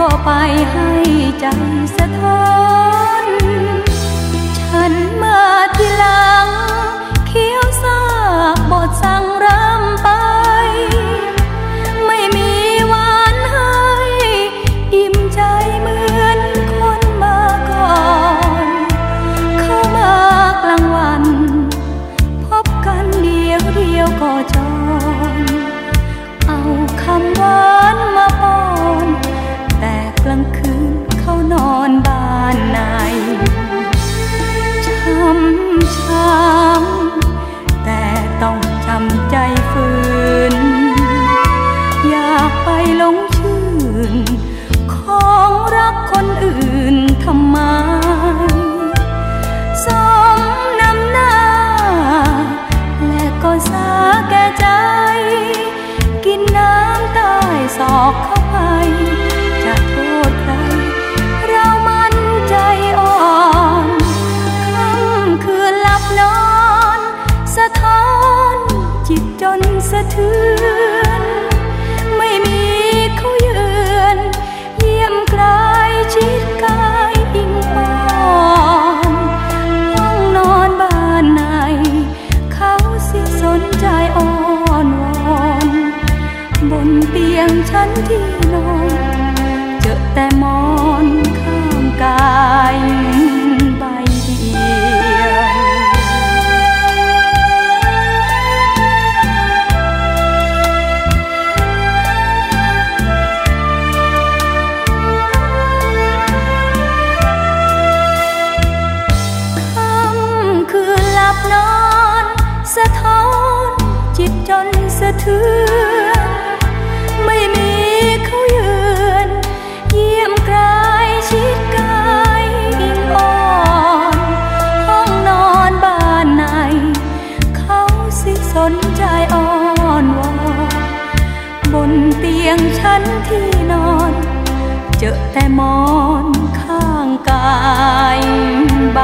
ก็ไปให้ใจสะท้อน ฉันมาที อกเข้าไป จะโทษใคร เรามันใจอ่อนค่ำคืนหลับนอน สะท้อนจิตจนสะเทือน เตียงฉันที่นอน เจอแต่หมอนข้างกายใบเดียวค่ำคืนหลับนอน สะท้อนจิตจนสะเทือน นเตียงฉันที่นอน เจอแต่หมอนข้างกายใบ